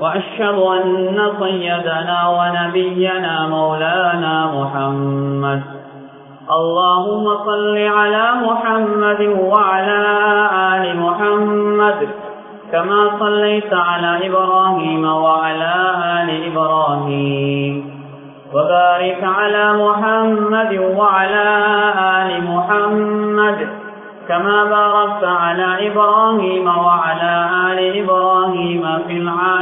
وأشهد أن سيدنا ونبينا مولانا محمد. اللهم صل على محمد وعلى آل محمد. كما صليت على إبراهيم وعلى آل إبراهيم. وبارك على محمد وعلى آل محمد. كما باركت على إبراهيم وعلى آل إبراهيم في العالمين.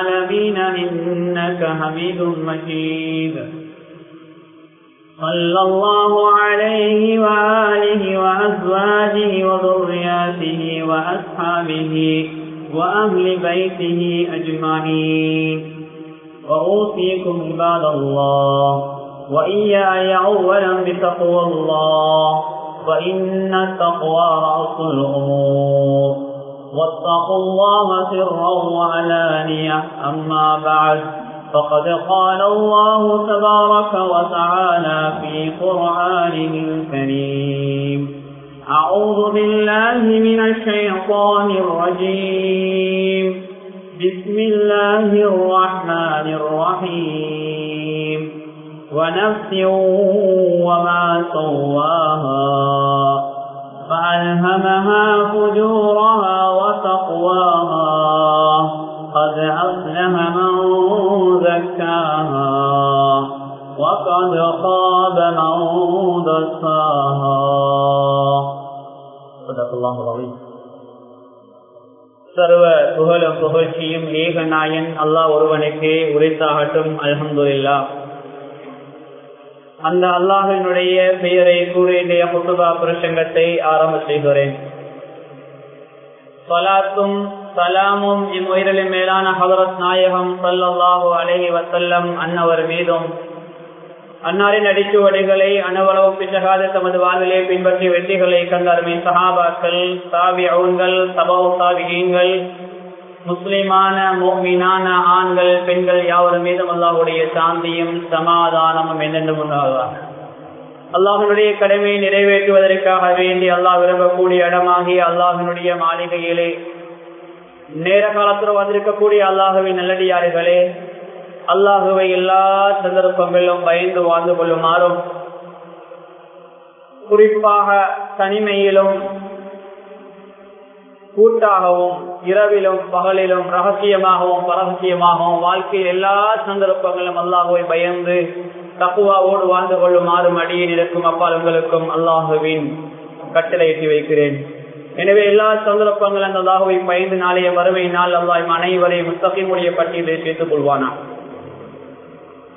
إنك حميد مجيد. صلى الله عليه وآله وأزواجه وذرياته وأصحابه وأهل بيته أجمعين. وأوصيكم عباد الله وإياي أولا بتقوى الله فإن التقوى رأس الأمور. واتقوا الله سرا وعلانية. أما بعد فقد قال الله تبارك وتعالى في قرآنه الكريم أعوذ بالله من الشيطان الرجيم. بسم الله الرحمن الرحيم. ونفس وما سواها. فألهمها فجورها وتقواها قد أصلح من زكاها وقد خاب من دساها صدق الله العظيم சர்வ புகழும் புகழ்ச்சியும் ஏக நாயன் அல்லாஹ் ஒருவனுக்கே உரைத்தாகட்டும் அல்ஹம்துல்லா அந்த அல்லாஹினுடைய பெயரை கூறிய குத்துபா பிரசங்கத்தை ஆரம்ப செய்கிறேன் சலாத்தும் சலாமும் இம்முயிரின் மேலான ஹதரத் நாயகம் சல்லாஹூ அலஹி வசல்லம் அன்னவர் மீதும் அன்னாரின் அடிச்சுவடைகளை அனவளவு பிசகாத தமது வாழ்விலே பின்பற்றி வெற்றிகளை கண்டார்மின் சஹாபாக்கள் சாவி அவுன்கள் சபவு சாவிகீன்கள் முஸ்லிமான மோமினான ஆண்கள் பெண்கள் யாவரும் மீதும் அல்லாஹுடைய சாந்தியும் சமாதானமும் என்னென்று முன்னாகிறார் அல்லாஹனுடைய கடமையை நிறைவேற்றுவதற்காக வேண்டி அல்லாஹ் விரும்பக்கூடிய இடமாகி அல்லாஹினுடைய மாளிகையிலே நேர காலத்தில் வந்திருக்கக்கூடிய அல்லாஹுவின் நல்லடியார்களே அல்லாஹுவை எல்லா சந்தர்ப்பங்களிலும் பயந்து வாழ்ந்து கொள்ளுமாறும் குறிப்பாக தனிமையிலும் கூட்டாகவும் இரவிலும் பகலிலும் ரகசியமாகவும் பரகசியமாகவும் வாழ்க்கையில் எல்லா சந்தர்ப்பங்களும் அல்லாஹுவை பயந்து தக்குவாவோடு வாழ்ந்து கொள்ளுமாறும் அடியில் இருக்கும் அப்பாலங்களுக்கும் அல்லாஹுவின் கட்டளையிட்டு வைக்கிறேன். எனவே எல்லா சந்தர்ப்பங்களும் அந்த அல்லாஹுவை பயந்து நாளைய வறுமை நாள் அல்லாஹ் அனைவரை முத்தகைமுடைய பட்டியலை சேர்த்துக் கொள்வானா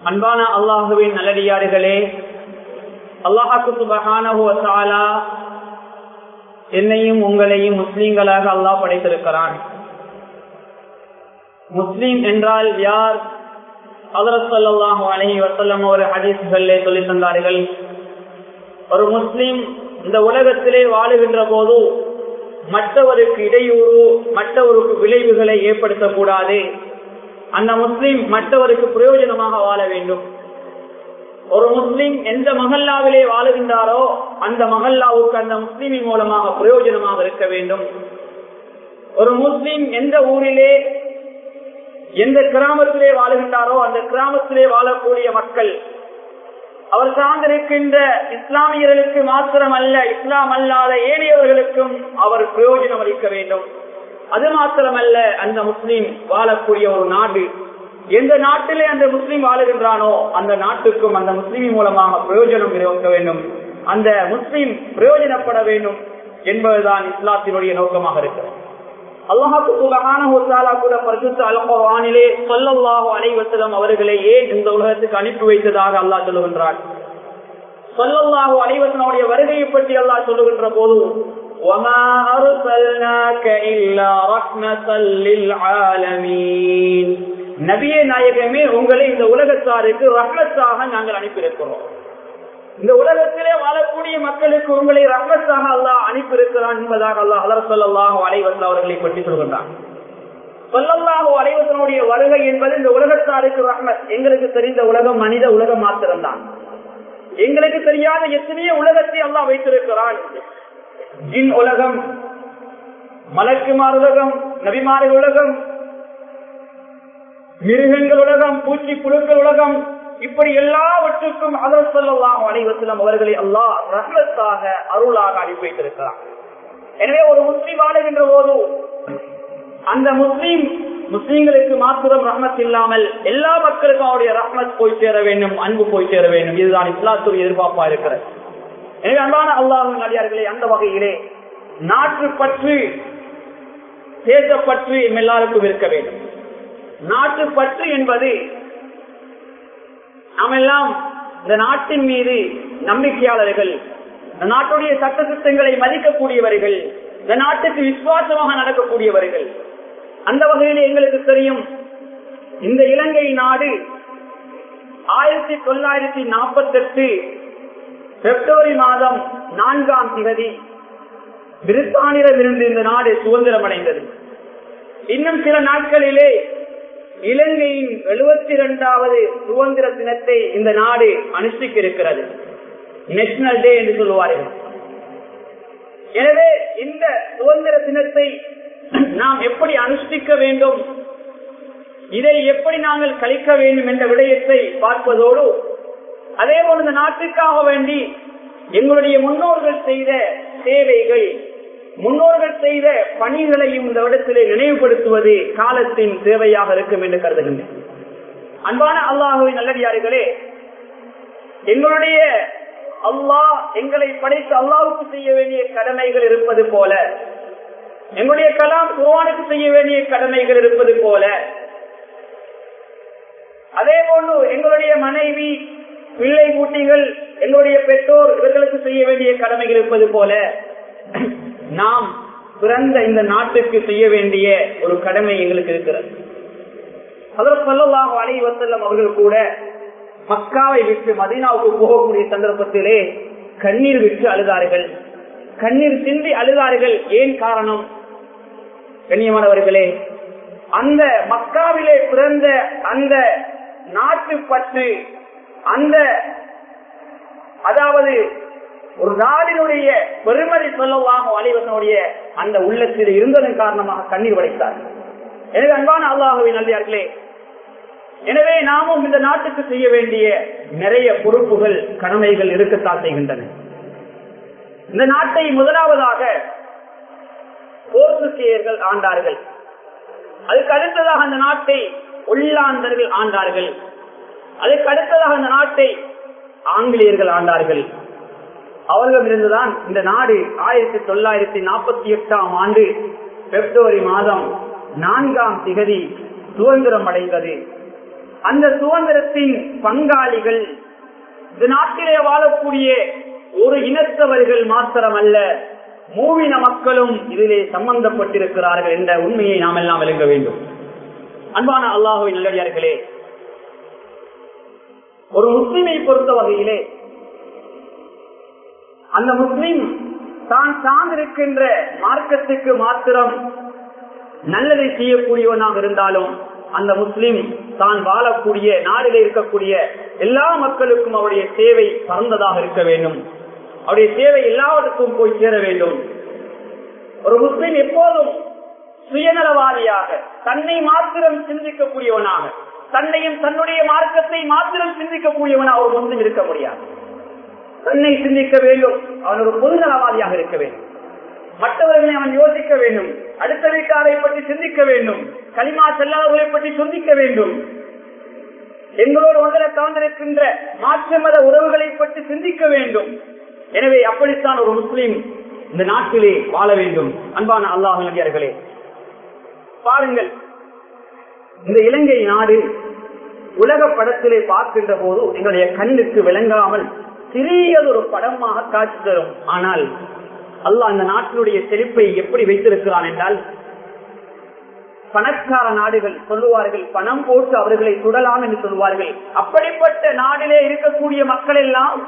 அன்பான அல்லாஹுவின் நல்லடியாறுகளே அல்லாஹாக்கு சுபகானா என்னையும் உங்களையும் முஸ்லீம்களாக அல்லாஹ் படைத்திருக்கிறான். முஸ்லீம் என்றால் யார்? அதரசல்லாஹு அலஹி வசல்லம் ஒரு ஹதீஸ்களே சொல்லி தந்தார்கள். ஒரு முஸ்லீம் இந்த உலகத்திலே வாழுகின்ற போது மற்றவருக்கு இடையூறு மற்றவருக்கு விளைவுகளை ஏற்படுத்தக்கூடாது. அந்த முஸ்லீம் மற்றவருக்கு பிரயோஜனமாக வாழ வேண்டும். ஒரு முஸ்லீம் எந்த மகல்லாவிலே வாழுகின்றாரோ அந்த மகல்லாவுக்கு அந்த முஸ்லீமின் மூலமாக பிரயோஜனமாக இருக்க வேண்டும். ஒரு முஸ்லீம் எந்த ஊரிலே எந்த கிராமத்திலே வாழுகின்றாரோ அந்த கிராமத்திலே வாழக்கூடிய மக்கள் அவர் சார்ந்திருக்கின்ற இஸ்லாமியர்களுக்கு மாத்திரம் அல்ல இஸ்லாம் அல்லாத ஏனையவர்களுக்கும் அவர் பிரயோஜனம் அளிக்க வேண்டும். அது மாத்திரமல்ல அந்த முஸ்லீம் வாழக்கூடிய ஒரு நாடு எந்த நாட்டிலே அந்த முஸ்லீம் வாழுகின்றானோ அந்த நாட்டுக்கும் அந்த முஸ்லீமின் மூலமாக பிரயோஜனம் இருக்க வேண்டும் அந்த முஸ்லீம் பிரயோஜனப்பட வேண்டும் என்பதுதான் இஸ்லாத்தினுடைய நோக்கமாக இருக்கிறது அல்லாஹாக்கு கூட பரிசுத்த அலவானிலே சொல்லல்லாஹு அலைவசலம் அவர்களை ஏன் இந்த உலகத்துக்கு அனுப்பி வைத்ததாக அல்லாஹ் சொல்லுகின்றார் சொல்லல்லாஹு அலைவசனுடைய வருகையை பற்றி அல்லாஹ் சொல்லுகின்ற போது وما أرسلناك إلا رحمة للعالمين நபிய நாயகமே உங்களை இந்த உலகத்தாருக்கு ரகத்தாக நாங்கள் அனுப்பியிருக்கிறோம். இந்த உலகத்திலே வாழக்கூடிய மக்களுக்கு உங்களை ரகத்தாக அல்லாஹ் அனுப்பியிருக்கிறான் என்பதாக அல்லாஹ் அலர் சொல்லாஹ் அலைவசல் அவர்களை பற்றி சொல்கின்றான். சொல்லல்லாஹோ அலைவசனுடைய வருகை என்பது இந்த உலகத்தாருக்கு ரஹ்மத். எங்களுக்கு தெரிந்த உலகம் மனித உலகம் மாத்திரம்தான். எங்களுக்கு தெரியாத எத்தனையோ உலகத்தை அல்லா வைத்திருக்கிறான். ஜின் உலகம் மலக்குமார் உலகம் நபிமார்கள் உலகம் மிருகங்கள் உலகம் பூச்சி புழுக்கள் உலகம் இப்படி எல்லாவற்றுக்கும் அதர் சொல்லலாம் அனைவத்திலும் அவர்களை அல்லாஹ் ரகத்தாக அருளாக அனுப்பி வைத்திருக்கிறார் எனவே ஒரு முஸ்லீம் வாழுகின்ற போது அந்த முஸ்லீம் முஸ்லீம்களுக்கு மாத்திரம் ரஹ்மத் இல்லாமல் எல்லா மக்களுக்கும் அவருடைய ரஹ்மத் போய் சேர வேண்டும் அன்பு போய் சேர வேண்டும். இதுதான் இஸ்லாத்துடைய எதிர்பார்ப்பா இருக்கிறது. எனவே அன்பான அல்லாஹும் அடியார்களே அந்த வகையிலே நாற்று பற்று தேசப்பற்று எல்லாருக்கும் இருக்க வேண்டும். நாட்டு பற்று என்பது நாம் எல்லாம் இந்த நாட்டின் மீது நம்பிக்கையாளர்கள் இந்த நாட்டுடைய சட்ட திட்டங்களை மதிக்கக்கூடியவர்கள் இந்த நாட்டுக்கு விசுவாசமாக நடக்கக்கூடியவர்கள். அந்த வகையில் எங்களுக்கு தெரியும் இந்த இலங்கை நாடு ஆயிரத்தி தொள்ளாயிரத்தி நாற்பத்தி எட்டு பிப்ரவரி மாதம் நான்காம் திகதி பிரித்தானியரிலிருந்து இந்த நாடு சுதந்திரம் அடைந்தது இன்னும் சில நாட்களிலே இலங்கையின் எழுபத்தி இரண்டாவது சுதந்திர தினத்தை இந்த நாடு அனுஷ்டிக்க இருக்கிறது நேஷனல் டே என்று சொல்லுவார்கள். எனவே இந்த சுதந்திர தினத்தை நாம் எப்படி அனுஷ்டிக்க வேண்டும்? இதை எப்படி நாங்கள் கழிக்க வேண்டும் என்ற விடயத்தை பார்ப்பதோடு அதே போல இந்த நாட்டுக்காக வேண்டி எங்களுடைய முன்னோர்கள் செய்த சேவைகள் முன்னோர்கள் செய்த பணிகளையும் இந்த இடத்திலே நினைவுபடுத்துவது காலத்தின் தேவையாக இருக்கும் என்று கருதுகின்றேன். அன்பான அல்லாஹுவின் நல்லடியார்களே எங்களுடைய அல்லாஹ் எங்களை படைத்து அல்லாவுக்கு செய்ய வேண்டிய கடமைகள் இருப்பது போல எங்களுடைய கலாம் குருவானுக்கு செய்ய வேண்டிய கடமைகள் இருப்பது போல அதே போன்று எங்களுடைய மனைவி பிள்ளை குட்டிகள் எங்களுடைய பெற்றோர் இவர்களுக்கு செய்ய வேண்டிய கடமைகள் இருப்பது போல நாம் பிறந்த இந்த நாட்டுக்கு செய்ய வேண்டிய ஒரு கடமை எங்களுக்கு இருக்கிறது. அதற்கு சொல்லலாம் அலை வசல்லம் அவர்கள் கூட மக்காவை விட்டு மதீனாவுக்கு போகக்கூடிய சந்தர்ப்பத்திலே கண்ணீர் விட்டு அழுதார்கள். கண்ணீர் சிந்தி அழுதார்கள். ஏன் காரணம்? கண்ணியமானவர்களே அந்த மக்காவிலே பிறந்த அந்த நாட்டு பற்று அந்த அதாவது ஒரு நாடினுடைய பெருமதி சொல்லவாக அலைவனுடைய அந்த உள்ளத்தில் இருந்ததன் காரணமாக கண்ணீர் வடைத்தார். எனவே அன்பான அல்லாஹுவின் நல்லியார்களே எனவே நாமும் இந்த நாட்டுக்கு செய்ய வேண்டிய நிறைய பொறுப்புகள் கடமைகள் இருக்கத்தான் செய்கின்றன. இந்த நாட்டை முதலாவதாக போர்த்துகேயர்கள் ஆண்டார்கள். அதுக்கு அடுத்ததாக அந்த நாட்டை உள்ளாந்தர்கள் ஆண்டார்கள். அதுக்கு அடுத்ததாக அந்த நாட்டை ஆங்கிலேயர்கள் ஆண்டார்கள். அவர்களிடமிருந்துதான் இந்த நாடு ஆயிரத்தி தொள்ளாயிரத்தி நாற்பத்தி எட்டாம் ஆண்டு பிப்ரவரி மாதம் நான்காம் திகதி சுதந்திரம் அடைந்தது. அந்த சுதந்திரத்தின் பங்காளிகள் இந்த நாட்டிலே வாழக்கூடிய ஒரு இனத்தவர்கள் மாத்திரமல்ல மூவின மக்களும் இதிலே சம்பந்தப்பட்டிருக்கிறார்கள் என்ற உண்மையை நாம் எல்லாம் விளங்க வேண்டும். அன்பான அல்லாஹுவின் நல்லடியார்களே ஒரு முஸ்லிமை பொறுத்த வகையிலே அந்த முஸ்லிம் தான் சார்ந்திருக்கின்ற மார்க்கத்துக்கு மாத்திரம் நல்லதை செய்யக்கூடியவனாக இருந்தாலும் அந்த முஸ்லிம் தான் வாழக்கூடிய நாடில இருக்கக்கூடிய எல்லா மக்களுக்கும் அவருடைய சேவை பறந்ததாக இருக்க வேண்டும். அவருடைய சேவை எல்லாவற்றுக்கும் போய் சேர வேண்டும். ஒரு முஸ்லிம் எப்போதும் சுயநலவாதியாக தன்னை மாத்திரம் சிந்திக்கக்கூடியவனாக தன்னையும் தன்னுடைய மார்க்கத்தை மாத்திரம் சிந்திக்கக்கூடியவனாக ஒரு முஸ்லிம் இருக்க முடியாது. தன்னை சிந்திக்க வேண்டும். அவன் ஒரு பொதுநலவாதியாக இருக்க வேண்டும். மற்றவர்களை அவன் யோசிக்க வேண்டும். அடுத்த வீட்டாரை பற்றி சிந்திக்க வேண்டும். களிமா செல்லாதவர்களை பற்றி சிந்திக்க வேண்டும். எங்களோடு ஒன்றரை கலந்திருக்கின்ற மாற்று மத உறவுகளை பற்றி சிந்திக்க வேண்டும். எனவே அப்படித்தான் ஒரு முஸ்லீம் இந்த நாட்டிலே வாழ வேண்டும். அன்பான அல்லாஹ் நடிகர்களே பாருங்கள். இந்த இலங்கை நாடு உலக படத்திலே பார்க்கின்ற போது எங்களுடைய கண்ணுக்கு விளங்காமல் சிறியதொரு படமாக காட்சி தரும். ஆனால் அல்லாஹ் அந்த நாட்டினுடைய செழிப்பை எப்படி வைத்திருக்கிறான் என்றால் பணக்கார நாடுகள் சொல்லுவார்கள் பணம் போட்டு அவர்களை சுடலாம் என்று சொல்லுவார்கள். அப்படிப்பட்ட நாடிலே இருக்கக்கூடிய மக்கள் எல்லாம்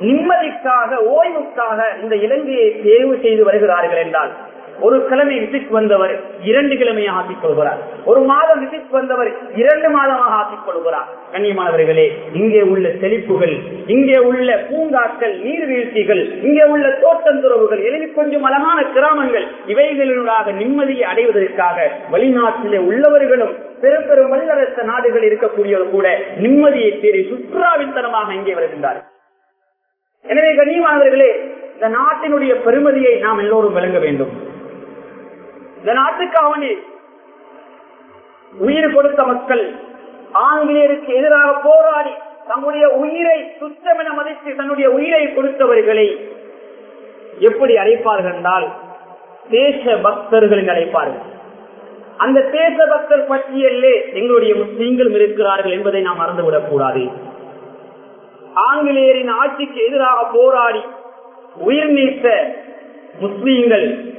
நிம்மதிக்காக ஓய்வுக்காக இந்த இலங்கையை தேர்வு செய்து வருகிறார்கள் என்றால் ஒரு கிழமை விசிட் வந்தவர் இரண்டு கிழமையாக ஆக்கிக் கொள்கிறார். ஒரு மாதம் விசிட் வந்தவர் இரண்டு மாதமாக ஆக்கிக் கொள்கிறார். கண்ணியமானவர்களே இங்கே உள்ள செழிப்புகள் இங்கே உள்ள பூங்காக்கள் நீர்வீழ்ச்சிகள் இங்கே உள்ள தோட்டந்துறவுகள் எழுதி கொஞ்சம் அழகான கிராமங்கள் இவைகளினூடாக நிம்மதியை அடைவதற்காக வெளிநாட்டிலே உள்ளவர்களும் பெரும் பெரும் வல்லரச நாடுகள் இருக்கக்கூடியவர் கூட நிம்மதியை தேடி சுற்றுலாவித்தனமாக இங்கே வருகின்றார்கள் எனவே கண்ணியமானவர்களே இந்த நாட்டினுடைய பெருமதியை நாம் எல்லோரும் விளங்க வேண்டும். இந்த நாட்டுக்காவணி உயிர் கொடுத்த மக்கள் ஆங்கிலேயருக்கு எதிராக போராடி தன்னுடைய உயிரை சுத்தமென மதித்து தன்னுடைய உயிரை கொடுத்தவர்களை எப்படி அழைப்பார்கள் என்றால் தேச பக்தர்கள் என்று அழைப்பார்கள். அந்த தேச பக்தர் பட்டியலே எங்களுடைய முஸ்லீம்களும் இருக்கிறார்கள் என்பதை நாம் மறந்துவிடக் கூடாது. ஆங்கிலேயரின் ஆட்சிக்கு எதிராக போராடி உயிர் நீத்த முஸ்லீம்கள்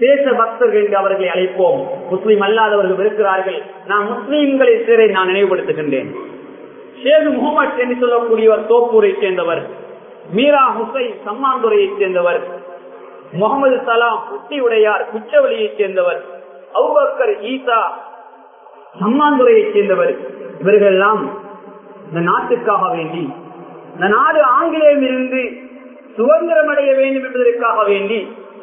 தேச பக்தர்கள் என்று அவர்களை அழைப்போம். முஸ்லீம் அல்லாதவர்கள் இருக்கிறார்கள் நான் முஸ்லீம்களை சேரை நான் நினைவுபடுத்துகின்றேன். ஷேக் முகமது என்று சொல்லக்கூடியவர் தோப்பூரை சேர்ந்தவர். மீரா ஹுசை சம்மாந்துரையை சேர்ந்தவர். முகமது சலாம் குட்டி உடையார் குச்சவெளியைச் சேர்ந்தவர். அவுபக்கர் ஈசா சம்மாந்துறையைச் சேர்ந்தவர். இவர்கள் எல்லாம் இந்த நாட்டுக்காக வேண்டி இந்த நாடு ஆங்கிலேயம் இருந்து சுதந்திரம் அடைய வேண்டும் என்பதற்காக வேண்டி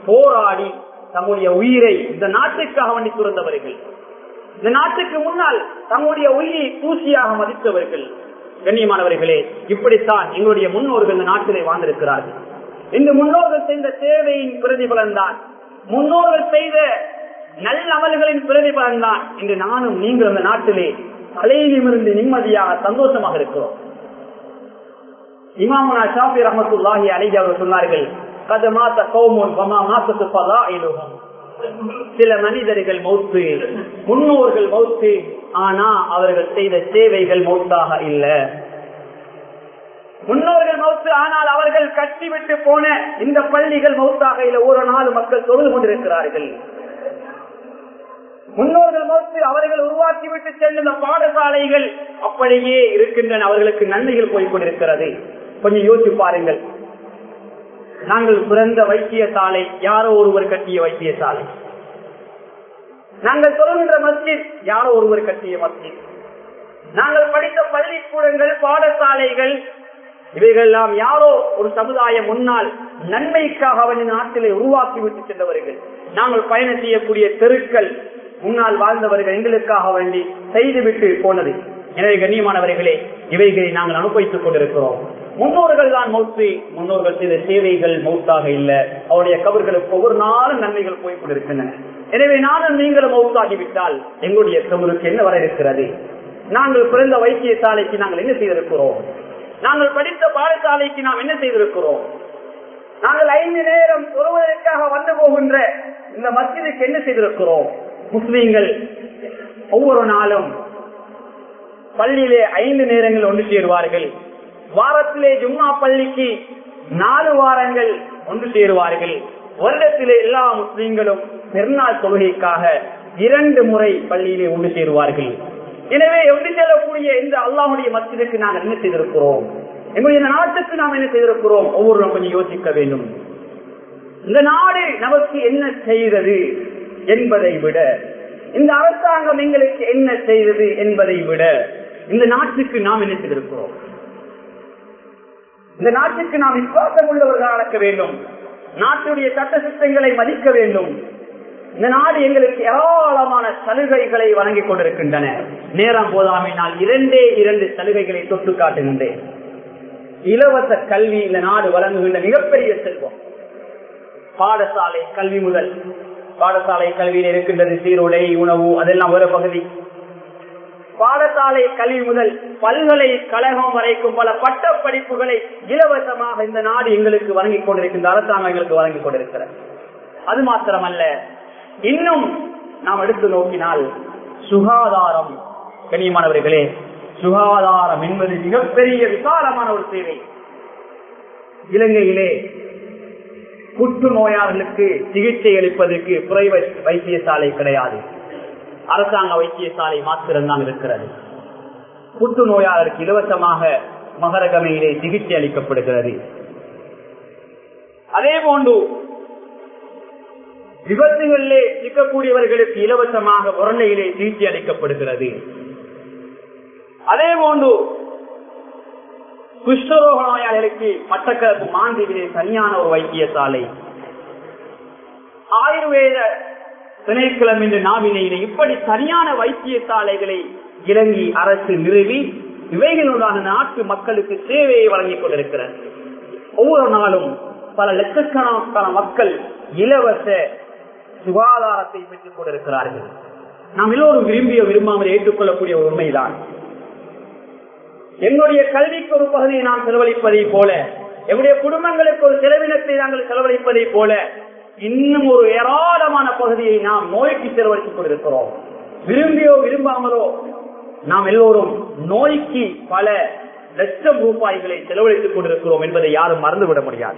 போராடி தம்முடைய உயிரை இந்த நாட்டுக்காக வண்டி துறந்தவர்கள். இந்த நாட்டுக்கு முன்னால் தம்முடைய உயிரை தூசியாக மதித்தவர்கள். கண்ணியமானவர்களே இப்படித்தான் எங்களுடைய முன்னோர்கள் இந்த நாட்டிலே வாழ்ந்திருக்கிறார்கள். இந்த முன்னோர்கள் செய்த சேவையின் பிரதிபலன் தான் முன்னோர்கள் செய்த நல்ல அமல்களின் பிரதிபலன் தான் இன்று நானும் நீங்கள் அந்த நாட்டிலே தலையிலிருந்து நிம்மதியாக சந்தோஷமாக இருக்கிறோம். இமாமுனா ஷாஃபி ரஹமத்துல்லாஹி அலிஜி அவர் சொன்னார்கள் கது மாத்த கௌமுன் வமா மாத்தத்து பலா சில மனிதர்கள் மௌத்து முன்னோர்கள் மௌத்து ஆனா அவர்கள் செய்த சேவைகள் மௌத்தாக இல்ல. முன்னோர்கள் மௌத்து ஆனால் அவர்கள் கட்டிவிட்டு போன இந்த பள்ளிகள் மௌத்தாக இல்ல. ஒரு நாள் மக்கள் தொழுது கொண்டிருக்கிறார்கள். முன்னோர்கள் மௌத்து அவர்கள் உருவாக்கி விட்டு செல்லும் பாடசாலைகள் அப்படியே இருக்கின்றன. அவர்களுக்கு நன்மைகள் போய்கொண்டிருக்கிறது கொஞ்சம் யோசிச்சு பாருங்கள். நாங்கள் பிறந்த வைத்தியசாலை யாரோ ஒருவர் கட்டிய வைத்தியசாலை. நாங்கள் சொல்கின்ற மஸ்ஜித் யாரோ ஒருவர் கட்டிய மஸ்ஜித். நாங்கள் படித்த பள்ளிக்கூடங்கள் பாடசாலைகள் இவைகள்லாம் யாரோ ஒரு சமுதாயம் முன்னால் நன்மைக்காக அவனின் நாட்டிலே உருவாக்கி விட்டு சென்றவர்கள். நாங்கள் பயணம் செய்யக்கூடிய தெருக்கள் முன்னால் வாழ்ந்தவர்கள் எங்களுக்காக வேண்டி செய்துவிட்டு போனது. எனவே கண்ணியமானவர்களே இவைகளை நாங்கள் அனுபவித்துக் கொண்டிருக்கிறோம். முன்னோர்கள் தான் மௌத்து. முன்னோர்கள் செய்த சேவைகள் மௌத்தாக இல்லை. அவருடைய கபர்களுக்கு ஒவ்வொரு நாளும் நன்மைகள் போய் கொண்டிருக்கின்றன. எனவே நானும் நீங்களும் மௌத்தாகிவிட்டால் எங்களுடைய கபருக்கு என்ன வர இருக்கிறது? நாங்கள் பிறந்த வைத்தியசாலைக்கு நாங்கள் என்ன செய்திருக்கிறோம்? நாங்கள் படித்த பாடசாலைக்கு நாம் என்ன செய்திருக்கிறோம்? நாங்கள் ஐந்து நேரம் தொழுவதற்காக வந்து போகின்ற இந்த மத்தியுக்கு என்ன செய்திருக்கிறோம்? முஸ்லீம்கள் ஒவ்வொரு நாளும் பள்ளியிலே ஐந்து நேரங்கள் ஒன்று சேருவார்கள். வாரத்திலே ஜும்மா பள்ளிக்கு நாலு வாரங்கள் ஒன்று சேருவார்கள். வருடத்திலே எல்லா முஸ்லீம்களும் பெருநாள் தொழுகைக்காக இரண்டு முறை பள்ளியிலே ஒன்று சேருவார்கள். எனவே எப்படி செல்லக்கூடிய இந்த அல்லாஹுடைய மத்திற்கு நாங்கள் என்ன செய்திருக்கிறோம்? எங்களுடைய நாட்டுக்கு நாம் என்ன செய்திருக்கிறோம்? ஒவ்வொரு கொஞ்சம் யோசிக்க வேண்டும். இந்த நாடு நமக்கு என்ன செய்தது என்பதை விட இந்த அரசாங்கம் எங்களுக்கு என்ன செய்தது என்பதை விட இந்த நாட்டுக்கு நாம் என்ன செய்திருக்கிறோம்? இந்த நாட்டுக்கு நாம் விசுவாசம் உள்ளவர்கள் நடக்க வேண்டும். நாட்டுடைய சட்ட சித்தங்களை மதிக்க வேண்டும். இந்த நாடு எங்களுக்கு ஏராளமான சலுகைகளை வழங்கிக் கொண்டிருக்கின்றன. நேரம் போதாமையினால் இரண்டே இரண்டு சலுகைகளை தொட்டு காட்டுகின்றேன். இலவச கல்வி இந்த நாடு வழங்குகின்ற மிகப்பெரிய செல்வம். பாடசாலை கல்வி முதல். பாடசாலை கல்வியில் இருக்கின்றது சீருடை உணவு அதெல்லாம் ஒரு பகுதி. பாடசாலை கல்வி முதல் பல்கலைக்கழகம் வரைக்கும் பல பட்ட படிப்புகளை இலவசமாக இந்த நாடு எங்களுக்கு வழங்கிக் கொண்டிருக்கின்ற அரசாங்கம் எங்களுக்கு வழங்கிக் கொண்டிருக்கிறது. அது மாத்திரமல்ல இன்னும் நாம் எடுத்து நோக்கினால் சுகாதாரம். கனியமானவர்களே சுகாதாரம் என்பது மிகப்பெரிய விசாலமான ஒரு சேவை. இலங்கையிலே புற்று நோயாளர்களுக்கு சிகிச்சை அளிப்பதற்கு பிரைவேட் வைத்தியசாலை கிடையாது. அரசாங்க வைத்தியசாலை மாத்திரம்தான் இருக்கிறது. புற்று நோயாளருக்கு இலவசமாக மகரகமையிலே சிகிச்சை அளிக்கப்படுகிறது. அதே போன்று விபத்துகளிலே சிக்கக்கூடியவர்களுக்கு இலவசமாக உரணையிலே சிகிச்சை அளிக்கப்படுகிறது. அதே போன்று குஷ்டரோக நோயாளிகளுக்கு மட்டக்களப்பு மாண்டிலே தனியான ஒரு வைத்தியசாலை. ஆயுர்வேத திணைக்களம் என்று நாவினையிலே இப்படி தனியான வைத்தியசாலைகளை இலங்கை அரசு நிறுவி இவைகளுடான நாட்டு மக்களுக்கு சேவையை வழங்கிக் கொண்டிருக்கிறது. ஒவ்வொரு நாளும் பல லட்சக்கணக்கான மக்கள் இலவச சுகாதாரத்தை பெற்றுக் கொண்டிருக்கிறார்கள். நாம் எல்லோரும் விரும்பிய விரும்பாமல் ஏற்றுக்கொள்ளக்கூடிய ஒரு உண்மைதான். என்னுடைய கல்விக்கு ஒரு பகுதியை நான் செலவழிப்பதை போல என்னுடைய குடும்பங்களுக்கு ஒரு செலவினத்தை நாங்கள் செலவழிப்பதை போல இன்னும் ஒரு ஏராளமான பகுதியை நாம் நோய்க்கு செலவழித்துக் கொண்டிருக்கிறோம். விரும்பியோ விரும்பாமலோ நாம் எல்லோரும் நோய்க்கு பல லட்சம் ரூபாய்களை செலவழித்துக் கொண்டிருக்கிறோம் என்பதை யாரும் மறந்துவிட முடியாது.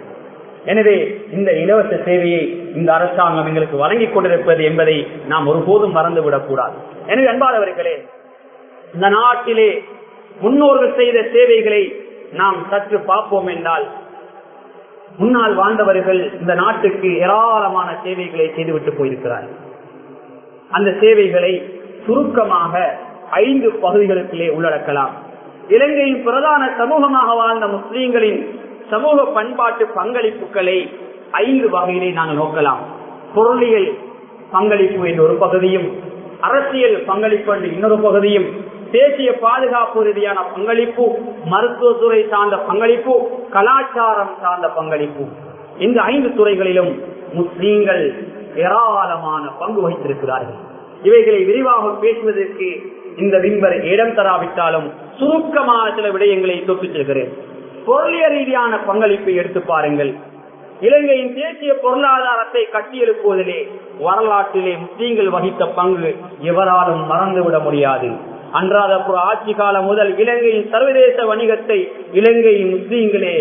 எனவே இந்த இலவச சேவையை இந்த அரசாங்கம் எங்களுக்கு வழங்கிக் கொண்டிருப்பது என்பதை நாம் ஒருபோதும் மறந்துவிடக் கூடாது. எனவே அன்பானவர்களே இந்த நாட்டிலே முன்னோர்கள் செய்த சேவைகளை நாம் சற்று பார்ப்போம் என்றால் முன்னால் வாழ்ந்தவர்கள் இந்த நாட்டுக்கு ஏராளமான சேவைகளை செய்துவிட்டு போயிருக்கிறார்கள். அந்த சேவைகளை சுருக்கமாக ஐந்து பகுதிகளுக்குள்ளே உள்ளடக்கலாம். இலங்கையின் பிரதான சமூகமாக வாழ்ந்த முஸ்லீம்களின் சமூக பண்பாட்டு பங்களிப்புகளை ஐந்து வகையிலே நாங்கள் நோக்கலாம். பொருளியல் பங்களிப்பு என்ற ஒரு பகுதியும் அரசியல் பங்களிப்பு என்று இன்னொரு பகுதியும் தேசிய பாதுகாப்பு ரீதியான பங்களிப்பு மருத்துவத்துறை சார்ந்த பங்களிப்பு கலாச்சாரம் சார்ந்த பங்களிப்பு. இந்த ஐந்து துறைகளிலும் முஸ்லீம்கள் ஏராளமான பங்கு வகித்திருக்கிறார்கள். இவைகளை விரிவாக பேசுவதற்கு இந்த விம்பர் இடம் தராவிட்டாலும் சுருக்கமான சில விடயங்களை தொட்டுச் செல்கிறேன் பொருளிய ரீதியான பங்களிப்பை எடுத்து பாருங்கள். இலங்கையின் தேசிய பொருளாதாரத்தை கட்டியெழுப்புவதிலே வரலாற்றிலே முஸ்லீம்கள் வகித்த பங்கு எவராலும் மறந்துவிட முடியாது. அன்றாதபுர ஆட்சி காலம் முதல் இலங்கையின் சர்வதேச வணிகத்தை இலங்கையின் முஸ்லீம்களே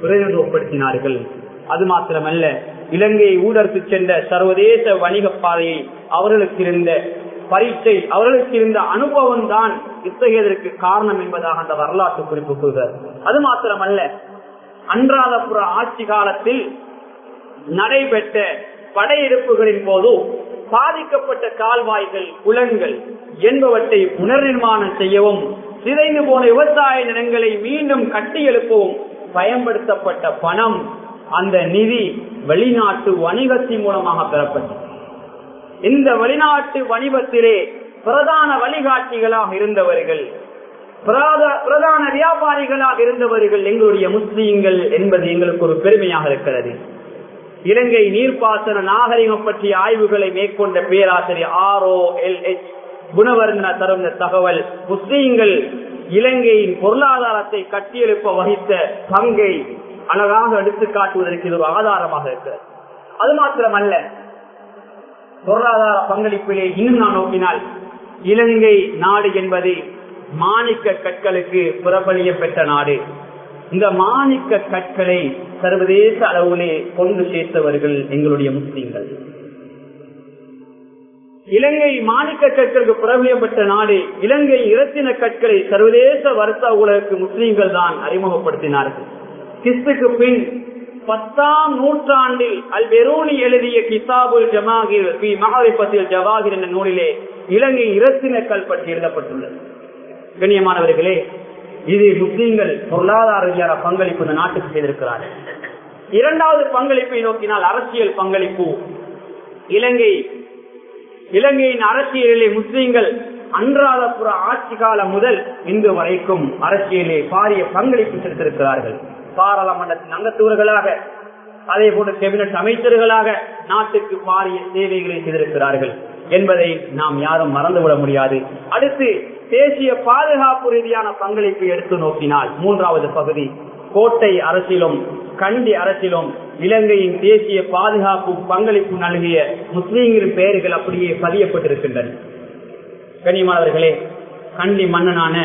பிரதிநிதித்துவப்படுத்தினார்கள். அது மாத்திரமல்ல இலங்கையை ஊடர்த்து சென்ற சர்வதேச வணிக பாதையை அவர்களுக்கு இருந்த பரீட்சை அவர்களுக்கு இருந்த அனுபவம் தான் இத்தகையதற்கு காரணம் என்பதாக அந்த வரலாற்று குறிப்பு கூறுகிறார் அது மாத்திரமல்ல அன்றாதப்புற ஆட்சி காலத்தில் நடைபெற்ற படையெடுப்புகளின் போது பாதிக்கப்பட்ட கால்வாய்கள் குளங்கள் என்பவற்றை புனர்நிர்மாணம் செய்யவும் சிதைந்து போன விவசாய நிலங்களை மீண்டும் கட்டி எழுப்பவும் பயன்படுத்தப்பட்ட பணம் அந்த நிதி வெளிநாட்டு வணிகத்தின் மூலமாக பெறப்பட்டது. இந்த வெளிநாட்டு வணிகத்திலே பிரதான வழிகாட்டிகளாக இருந்தவர்கள் பிரதான வியாபாரிகளாக இருந்தவர்கள் எங்களுடைய முஸ்லீம்கள் என்பது எங்களுக்கு ஒரு பெருமையாக இருக்கிறது. இலங்கை நீர்ப்பாசன நாகரிகம் பற்றிய ஆய்வுகளை மேற்கொண்ட பேராசிரியர் R O L H Gunawardena தரும் தகவல். முஸ்லீம்கள் இலங்கையின் பொருளாதாரத்தை கட்டியெழுப்ப வகித்த பங்கை அழகாக எடுத்து காட்டுவதற்கு இது ஒரு ஆதாரமாக இருக்கிறது. அது மாத்திரமல்ல பொருளாதார பங்களிப்பிலே இன்னும் நான் நோக்கினால் இலங்கை நாடு என்பது மாணிக்க கற்களுக்கு பிரபலியம் பெற்ற நாடு. இந்த மாணிக்க கற்களை சர்வதேச அளவிலே கொண்டு சேர்த்தவர்கள் எங்களுடைய முஸ்லீம்கள். இலங்கை மாணிக்க கற்களுக்கு பிரபலியம் நாடு இலங்கை இரத்தின கற்களை சர்வதேச வர்த்தா உலகுக்கு முஸ்லீம்கள் தான் அறிமுகப்படுத்தினார்கள். கிறிஸ்துக்கு பின் பத்தாம் நூற்றாண்டில் அல்பெரோனி எழுதிய கிதாபுல் ஜமாகிர் பி மகாரிபத்தில் ஜவாகிர் என்ற நூலிலே இலங்கை இரத்தினக்கல் பற்றி எழுதப்பட்டுள்ளது. கண்ணியமானவர்களே இது முஸ்லீம்கள் பொருளாதார ரீதியான பங்களிப்பு இந்த நாட்டுக்கு செய்திருக்கிறார்கள். இரண்டாவது பங்களிப்பை நோக்கினால் அரசியல் பங்களிப்பு. இலங்கை இலங்கையின் அரசியலிலே முஸ்லீம்கள் அன்றாதபுர ஆட்சி காலம் முதல் இன்று வரைக்கும் அரசியலே பாரிய பங்களிப்பு செலுத்திருக்கிறார்கள் பாராளுமன்றத்தின் அங்கத்தூர்களாக அதே போன்ற கேபினட் அமைச்சர்களாக நாட்டுக்கு பாரிய சேவைகளை செய்திருக்கிறார்கள் என்பதை நாம் யாரும் மறந்துவிட முடியாது. அடுத்து தேசிய பாதுகாப்பு ரீதியான பங்களிப்பு எடுத்து நோக்கினால் மூன்றாவது பகுதி கோட்டை அரசிலும் கண்டி அரசிலும் இலங்கையின் தேசிய பாதுகாப்பு பங்களிப்பு நல்கிய முஸ்லீம்களின் பெயர்கள் அப்படியே பதியப்பட்டிருக்கின்றன. கனிமாளர்களே கண்டி மன்னனான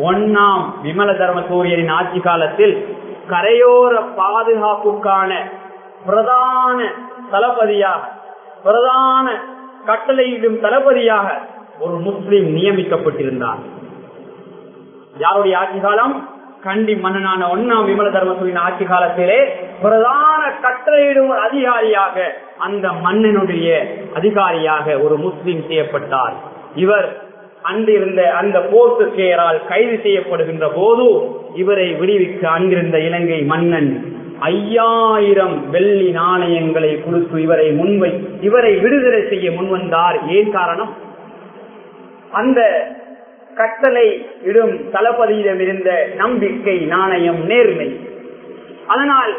ஒன்னாம் விமல தர்ம சூரியனின் ஆட்சி காலத்தில் கரையோர பாதுகாப்புக்கான பிரதான தளபதியாக பிரதான கட்டளையிடும் தளபதியாக ஒரு முஸ்லீம் நியமிக்கப்பட்டிருந்தார். யாருடைய ஆட்சி காலம்? கண்டி மன்னனான ஒன்னாம் விமல தர்மசுவின் ஆட்சி காலத்திலே பிரதான கட்டளையிடும் அதிகாரியாக அந்த மன்னனுடைய அதிகாரியாக ஒரு முஸ்லீம் செய்யப்பட்டார். இவர் அன்றிருந்த அந்த போர்த்துக்கேயரால் கைது செய்யப்படுகின்ற போது இவரை விடுவிக்க அங்கிருந்த இலங்கை மன்னன் ஐயாயிரம் வெள்ளி நாணயங்களை கொடுத்து இவரை முன்வை இவரை விடுதலை செய்ய முன்வந்தார். ஏன் காரணம்? அந்த கட்டளை இடும் தளபதியிடம் இருந்த நம்பிக்கை நாணயம் நேர்மை. அதனால்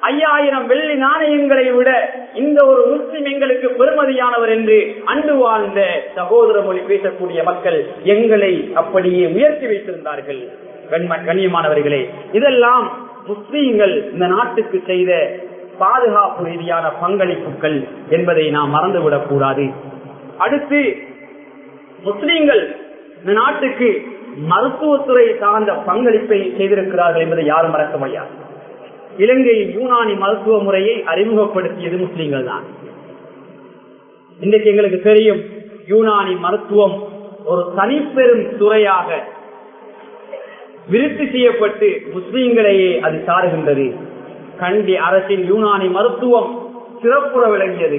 ஐயாயிரம் வெள்ளி நாணயங்களை விட இந்த ஒரு முஸ்லிம் எங்களுக்கு பெருமதியானவர் என்று அன்று வாழ்ந்த சகோதர மொழி பேசக்கூடிய மக்கள் எங்களை அப்படியே உயர்த்தி வைத்திருந்தார்கள். கண்ணியமானவர்களே இதெல்லாம் முஸ்லீம்கள் இந்த நாட்டுக்கு செய்த பாதுகாப்பு ரீதியான பங்களிப்புகள் என்பதை நாம் மறந்துவிடக் கூடாது அடுத்து முஸ்லீம்கள் இந்த நாட்டுக்கு மருத்துவத்துறை சார்ந்த பங்களிப்பை செய்திருக்கிறார்கள் என்பதை யாரும் மறக்க முடியாது. இலங்கையில் யூனானி மருத்துவ முறையை அறிமுகப்படுத்தியது முஸ்லீம்கள் தான். இன்றைக்கு எங்களுக்கு தெரியும் யூனானி மருத்துவம் ஒரு தனிப்பெரும் துறையாக விருத்தி செய்யப்பட்டு முஸ்லீம்களையே அது சாருகின்றது. கண்டி அரசின் யூனானி மருத்துவம் சிறப்புற விளங்கியது.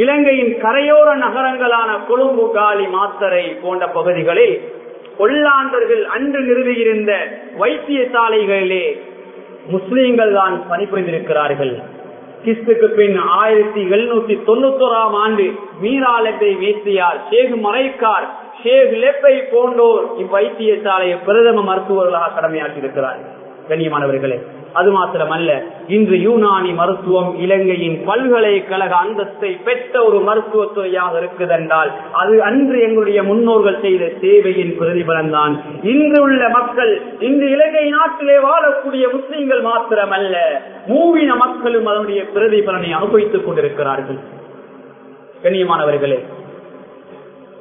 இலங்கையின் கரையோர நகரங்களான கொழும்பு காலி மாத்தரை போன்ற பகுதிகளில் கொள்ளாண்டர்கள் அன்று நிறுவியிருந்த வைத்தியசாலைகளிலே முஸ்லீம்கள் தான் பணிபுரிந்திருக்கிறார்கள். கிறிஸ்துக்கு பின் ஆயிரத்தி எழுநூத்தி தொண்ணூத்தி ஓராம் ஆண்டு மீராலத்தை வீசியார் ஷேக் மறைக்கார் ஷேக் லெப்பை போன்றோர் இவ்வைத்தியசாலையை பிரதம மருத்துவர்களாக கடமையாற்றியிருக்கிறார்கள். கண்ணியமானவர்களே அது மாத்திரமல்ல. இன்று யூனானி மருத்துவம் இலங்கையின் பல்கலைக்கழக அந்தஸ்தை பெற்ற ஒரு மருத்துவத்துறையாக இருக்குதென்றால் அது அன்று எங்களுடைய முன்னோர்கள் செய்த சேவையின் பிரதிபலன் தான் இன்று உள்ள மக்கள் இன்று இலங்கை நாட்டிலே வாழக்கூடிய முஸ்லீம்கள் மாத்திரமல்ல. மூவின மக்களும் அதனுடைய பிரதிபலனை அனுபவித்துக் கொண்டிருக்கிறார்கள். கண்ணியமானவர்களே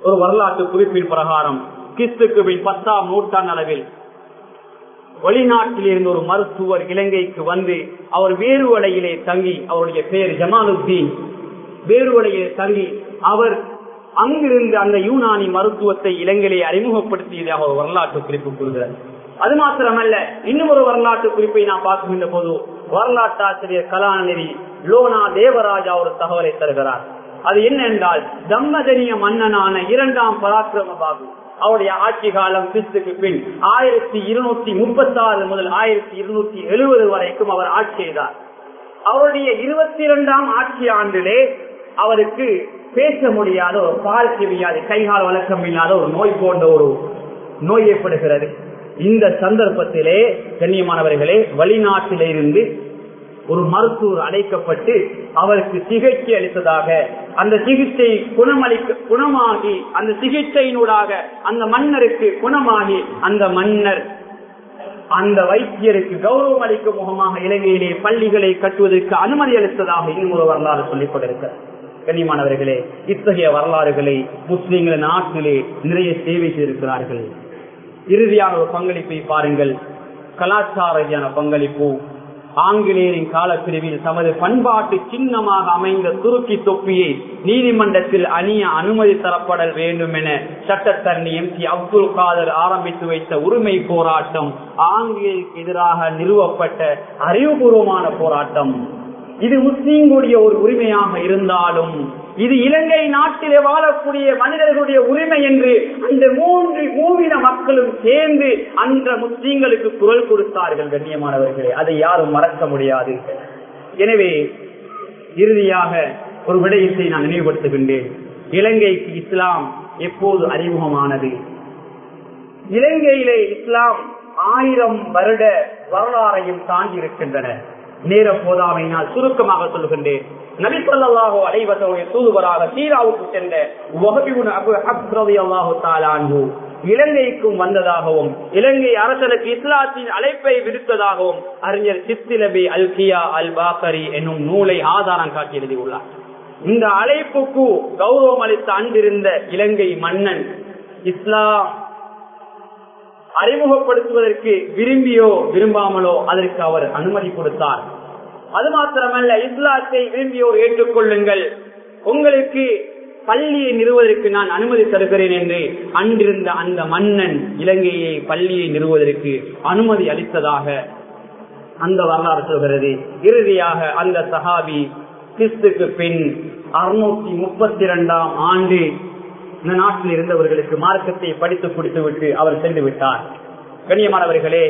ஒரு வரலாற்று குறிப்பின் பிரகாரம் கிஸ்துக்கு பின் பத்தாம் நூற்றாண்டு அளவில் வெளிநாட்டிலிருந்து ஒரு மருத்துவர் இலங்கைக்கு வந்து அவர் வேறுவடையிலே தங்கி அவருடைய பெயர் ஜமாலுத்தீன். வேறுவடையிலே தங்கி அவர் அங்கிருந்து அந்த யூனானி மருத்துவத்தை இலங்கையிலே அறிமுகப்படுத்தியதாக ஒரு வரலாற்று குறிப்பு கூறுகிறார். அது மாத்திரமல்ல இன்னும் ஒரு வரலாற்று குறிப்பை நான் பார்க்கின்ற போது வரலாற்றாசிரியர் கலாநிதி லோனா தேவராஜா ஒரு தகவலை தருகிறார். அது என்ன என்றால் தம்மதனிய மன்னனான இரண்டாம் பராக்கிரம பாபு அவருடைய ஆட்சி காலம் கிறிஸ்துக்கு பின் ஆயிரத்தி இருநூத்தி முப்பத்தி ஆறு முதல் ஆயிரத்தி இருநூத்தி எழுபது வரைக்கும் அவர் ஆட்சி செய்தார். அவருடைய இருபத்தி இரண்டாம் ஆட்சி ஆண்டிலே அவருக்கு பேச முடியாத ஒரு பார்க்க முடியாது கைகால் வழக்கம் இல்லாத ஒரு நோய் போன்ற ஒரு நோய் ஏற்படுகிறது. இந்த சந்தர்ப்பத்திலே கண்ணியமானவர்களே வெளிநாட்டிலிருந்து ஒரு மருத்துவர் அழைக்கப்பட்டு அவருக்கு சிகிச்சை அளித்ததாக அந்த சிகிச்சை குணமளிக்க குணமாகி அந்த சிகிச்சையினூடாக அந்த மன்னருக்கு குணமாகி அந்த மன்னர் அந்த வைத்தியருக்கு கௌரவம் அளிக்கும் முகமாக இலங்கையிலே பள்ளிகளை கட்டுவதற்கு அனுமதி அளித்ததாக இன்னும் ஒரு வரலாறு சொல்லிக் கொண்டிருக்கிறார். கண்ணியமானவர்களே இத்தகைய வரலாறுகளை முஸ்லீம்கள் நாட்டிலே நிறைய சேவை செய்திருக்கிறார்கள். இறுதியான ஒரு பங்களிப்பை பாருங்கள். கலாச்சார ரீதியான பங்களிப்பு ஆங்கிலேயரின் காலப்பிரிவில் தமது பண்பாட்டு சின்னமாக அமைந்த துருக்கி தொப்பியை நீதிமன்றத்தில் அணிய அனுமதி தரப்பட வேண்டும் என சட்டத்தரணி எம் சி அப்துல் காதர் ஆரம்பித்து வைத்த உரிமை போராட்டம் ஆங்கிலேயருக்கு எதிராக நிறுவப்பட்ட அறிவுபூர்வமான போராட்டம். இது முஸ்லீம்களுடைய ஒரு உரிமையாக இருந்தாலும் இது இலங்கை நாட்டிலே வாழக்கூடிய மனிதர்களுடைய உரிமை என்று அந்த மூன்று மூவின மக்களும் சேர்ந்து அந்த முஸ்லீம்களுக்கு குரல் கொடுத்தார்கள் கண்ணியமானவர்களே. அதை யாரும் மறக்க முடியாது. எனவே இறுதியாக ஒரு விடயத்தை நான் நினைவுபடுத்துகின்றேன். இலங்கைக்கு இஸ்லாம் எப்போது அறிமுகமானது? இலங்கையிலே இஸ்லாம் ஆயிரம் வருட வரலாறையும் தாண்டி இருக்கின்றன. நேர போதாமையினால் சுருக்கமாக சொல்கின்றேன் நபிசல்லாஹோ அலைவசோடைய தூதுவராக சீராவுக்கு சென்ற இலங்கைக்கும் வந்ததாகவும் இலங்கை அரசனுக்கு இஸ்லாத்தின் அழைப்பை விடுத்ததாகவும் அறிஞர் சித்திலபி அல் கியா அல் பாக்கரி என்னும் நூலை ஆதாரம் காட்டி எழுதியுள்ளார். இந்த அழைப்புக்கு கௌரவம் அளித்த அன்றிருந்த இலங்கை மன்னன் இஸ்லாம் அறிமுகப்படுத்துவதற்கு விரும்பியோ விரும்பாமலோ அதற்கு அவர் அனுமதி கொடுத்தார். அது மாத்திரமல்ல இஸ்லாத்தை விரும்பியோர் ஏற்றுக்கொள்ளுங்கள். உங்களுக்கு பள்ளியை நிறுவதற்கு நான் அனுமதி தருகிறேன் என்று அன்றிருந்த அந்த மன்னன் இலங்கையை பள்ளியை நிறுவதற்கு அனுமதி அளித்ததாக அந்த வரலாறு சொல்கிறது. இறுதியாக அந்த சஹாபி கிறிஸ்துக்கு பின் அறுநூத்தி முப்பத்தி இரண்டாம் ஆண்டு இந்த நாட்டில் இருந்தவர்களுக்கு மார்க்கத்தை படித்து கொடுத்து விட்டு அவர் சென்று விட்டார் கண்ணியமானவர்களே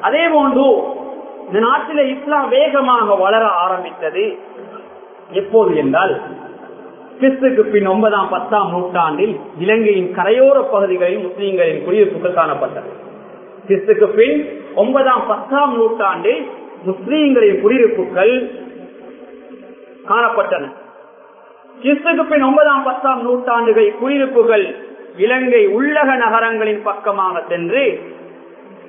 அதே போன்று இந்த நாட்டில் இஸ்லாம் வேகமாக வளர ஆரம்பித்தது எப்போது என்றால் கிறிஸ்துக்கு பின் ஒன்பதாம் பத்தாம் நூற்றாண்டில் இலங்கையின் கரையோர பகுதிகளில் முஸ்லீம்களின் குடியிருப்புகள் காணப்பட்டது. கிறிஸ்துக்கு பின் ஒன்பதாம் பத்தாம் நூற்றாண்டில் முஸ்லீம்களின் குடியிருப்புகள் காணப்பட்டன. கிறிஸ்துக்கு பின் ஒன்பதாம் பத்தாம் நூற்றாண்டுகள் குடியிருப்புகள் இலங்கை உள்ளக நகரங்களின் பக்கமாக சென்று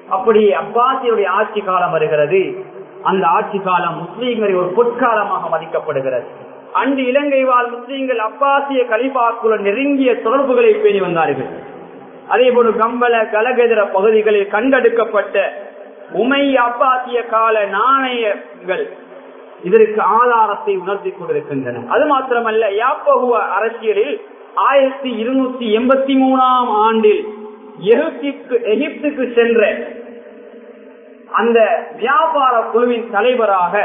அப்படி அப்பாசியுடைய ஆட்சி காலம் வருகிறது. அந்த ஆட்சி காலம் முஸ்லீம்களை ஒரு பொற்காலமாக மதிக்கப்படுகிறது. அன்று இலங்கை வாழ் முஸ்லீம்கள் அப்பாசிய கலிபாக்குடன் நெருங்கிய தொடர்புகளை பேணி வந்தார்கள். அதே போல கம்பள கலகெதிர பகுதிகளில் கண்டெடுக்கப்பட்ட உமை அப்பாசிய கால நாணயங்கள் இதற்கு ஆதாரத்தை உணர்த்தி கொண்டிருக்கின்றன. அது மாத்திரமல்ல யாப்பகுவ அரசியலில் ஆயிரத்தி இருநூத்தி எண்பத்தி மூணாம் ஆண்டில் எகிப்திற்கு எகிப்துக்கு சென்ற அந்த வியாபார குழுவின் தலைவராக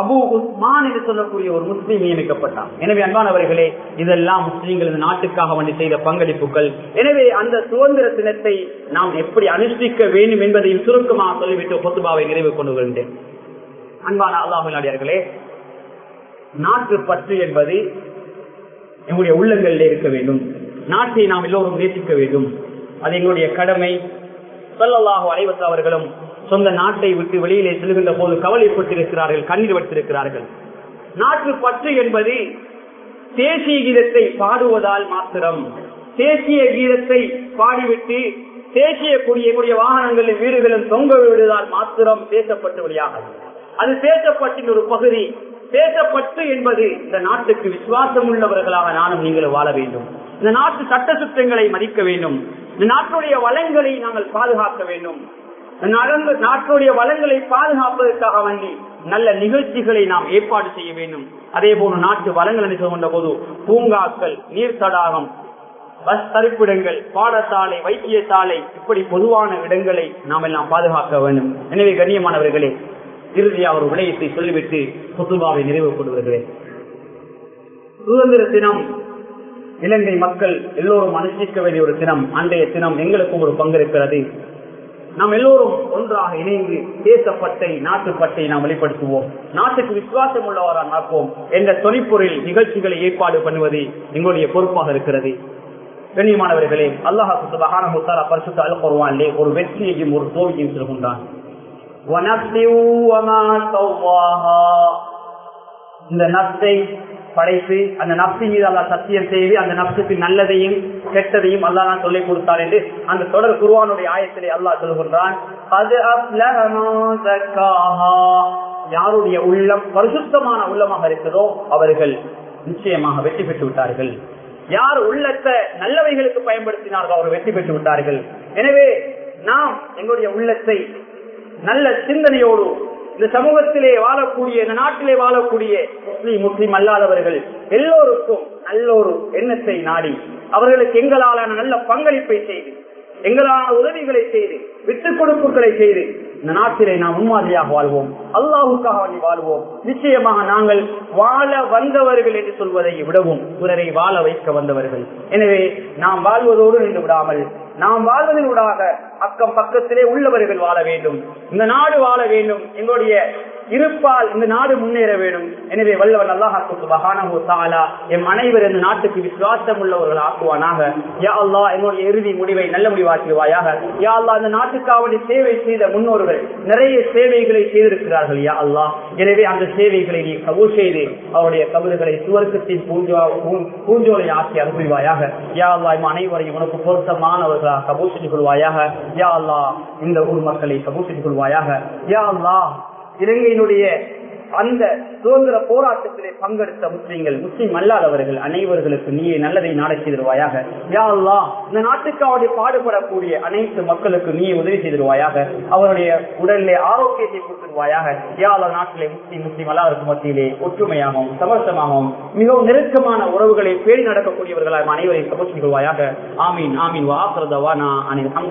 அபு உஸ்மான் என்று சொல்லக்கூடிய ஒரு முஸ்லீம் நியமிக்கப்பட்டான். எனவே அன்பானவர்களே இதெல்லாம் முஸ்லீம்கள் நாட்டுக்காக வேண்டி செய்த பங்களிப்புகள். எனவே அந்த சுதந்திர தினத்தை நாம் எப்படி அனுஷ்டிக்க வேண்டும் என்பதையும் சுருக்கமாக சொல்லிவிட்டு பொத்துபாவை நிறைவு கொண்டு வருகின்றேன் அன்பான அல்லாஹர்களே நாட்டு பற்று என்பது எங்களுடைய உள்ளங்களில் இருக்க வேண்டும். நாட்டை நாம் எல்லோரும் நேசிக்க வேண்டும். அது எங்களுடைய கடமை. சொல்லலாக அனைவத்து அவர்களும் சொந்த நாட்டை விட்டு வெளியிலே செல்கின்ற போது கவலைப்பட்டிருக்கிறார்கள் கண்ணீர் வைத்திருக்கிறார்கள் நாட்டு பற்று என்பது தேசிய கீதத்தை பாடுவதால் மாத்திரம். தேசிய கீதத்தை பாடிவிட்டு தேசிய கொடிய வாகனங்களின் வீடுகளும் தொங்க விடுவதால் மாத்திரம் பேசப்பட்டு வழியாக அது பேசப்பட்டின் ஒரு பகுதி. பேசப்பட்டு என்பது இந்த நாட்டுக்கு விசுவாசம் உள்ளவர்களாக நானும் நீங்கள் வாழ வேண்டும். இந்த நாட்டு சட்ட சுற்றங்களை மதிக்க வேண்டும். இந்த நாட்டுடைய வளங்களை நாங்கள் பாதுகாக்க வேண்டும். நாட்டுடைய வளங்களை பாதுகாப்பதற்காக வேண்டி நல்ல நிகழ்ச்சிகளை நாம் ஏற்பாடு செய்ய வேண்டும். அதே போல நாட்டு வளங்கள் என்று கொண்ட போது பூங்காக்கள் நீர் தடாகம் பஸ் தரிப்பிடங்கள் பாடசாலை வைத்தியசாலை இப்படி பொதுவான இடங்களை நாம் எல்லாம் பாதுகாக்க வேண்டும். எனவே கண்ணியமானவர்களே இறுதியாக ஒரு விடயத்தை சொல்லிவிட்டு புத்துபாவை நிறைவு கொண்டு வருகிறேன். சுதந்திர தினம் இலங்கை மக்கள் எல்லோரும் அனுஷ்டிக்க வேண்டிய ஒரு தினம் அன்றைய தினம் எங்களுக்கும் ஒரு பங்கு இருக்கிறது நாம் எல்லோரும் ஒன்றாக இணைந்து தேசப்பட்டை நாட்டுப்பட்டை நாம் வெளிப்படுத்துவோம். நாட்டுக்கு விசுவாசம் உள்ளவராக நடப்போம் என்ற தொழிற்பொருள் நிகழ்ச்சிகளை ஏற்பாடு பண்ணுவது எங்களுடைய பொறுப்பாக இருக்கிறது. கண்ணியமானவர்களே அல்லாஹு பரிசுத்த அல்குர்வானிலே ஒரு வெற்றியையும் ஒரு தோல்வியும் சொல்கின்றான். இந்த நப்சை படைத்து அந்த நப்சி மீது அல்லா சத்தியம் செய்து அந்த நப்சுக்கு நல்லதையும் கெட்டதையும் அல்லா தான் சொல்லிக் கொடுத்தார் என்று அந்த தொடர் குருவானுடைய ஆயத்திலே அல்லாஹ் சொல்கின்றான். யாருடைய உள்ளம் பரிசுத்தமான உள்ளமாக இருக்கிறதோ அவர்கள் நிச்சயமாக வெற்றி பெற்று விட்டார்கள். யார் உள்ளத்தை நல்லவைகளுக்கு பயன்படுத்தினார்களோ அவர் வெற்றி பெற்று விட்டார்கள். எனவே நாம் எங்களுடைய உள்ளத்தை நல்ல சிந்தனையோடு இந்த சமூகத்திலே வாழக்கூடிய இந்த நாட்டிலே வாழக்கூடிய முஸ்லீம் முஸ்லீம் அல்லாதவர்கள் எல்லோருக்கும் நல்ல ஒரு எண்ணத்தை நாடி அவர்களுக்கு எங்களாலான நல்ல பங்களிப்பை செய்து எங்களான உதவிகளை செய்து விட்டுக் கொடுப்புகளை செய்து இந்த நாட்டிலே நாம் முன்மாதிரியாக வாழ்வோம். அல்லாஹுக்காக வேண்டி வாழ்வோம். நிச்சயமாக நாங்கள் வாழ வந்தவர்கள் என்று சொல்வதை விடவும் பிறரை வாழ வைக்க வந்தவர்கள். எனவே நாம் வாழ்வதோடு நின்று விடாமல் நாம் வாழ்வதன் ஊடாக அக்கம் பக்கத்திலே உள்ளவர்கள் வாழ வேண்டும். இந்த நாடு வாழ வேண்டும். எங்களுடைய இருப்பால் இந்த நாடு முன்னேற வேண்டும். எனவே வல்லவன் அல்லாஹாலா எம் அனைவர் இந்த நாட்டுக்கு விசுவாசம் உள்ளவர்கள் ஆக்குவானாக. யா அல்லா என்னுடைய இறுதி முடிவை நல்ல முடிவாக்குவாயாக. யா அல்லா இந்த நாட்டுக்காவடி சேவை செய்த முன்னோர்கள் நிறைய சேவைகளை செய்திருக்கிறார்கள் யா அல்லா எனவே அந்த சேவைகளை நீ கபூல் செய்து அவருடைய கபறுகளை சுவர்க்கத்தின் பூஞ்சோ பூஞ்சோலை ஆக்கி அனுப்புவாயாக. யா அல்லா அனைவரையும் உனக்கு பொருத்தமானவர்களாக கபூல் செய்து கொள்வாயாக. யா அல்லா இந்த ஊர் மக்களை கபூல் செய்து கொள்வாயாக. யா அல்லா இலங்கையினுடைய அந்த சுதந்திர போராட்டத்திலே பங்கெடுத்த முஸ்லீம்கள் முஸ்லீம் அல்லாதவர்கள் அனைவர்களுக்கு நீயே நல்லதை நாடச் செய்திருவாயாக. யா இந்த நாட்டுக்கு அவருடைய பாடுபடக்கூடிய அனைத்து மக்களுக்கு நீ உதவி செய்திருவாயாக. அவருடைய உடலிலே ஆரோக்கியத்தை கொடுத்துருவாயாக. யாழ்லா நாட்டிலே முஸ்லீம் முஸ்லீம் அல்லாதவருக்கு மத்தியிலே ஒற்றுமையாகவும் சமரசமாகவும் மிகவும் நெருக்கமான உறவுகளை பேணி நடக்கக்கூடியவர்களாக அனைவரையும் சமர்ப்பிக் கொள்வாயாக. ஆமீன் ஆமீன். வாசரதவானா அனைவரும்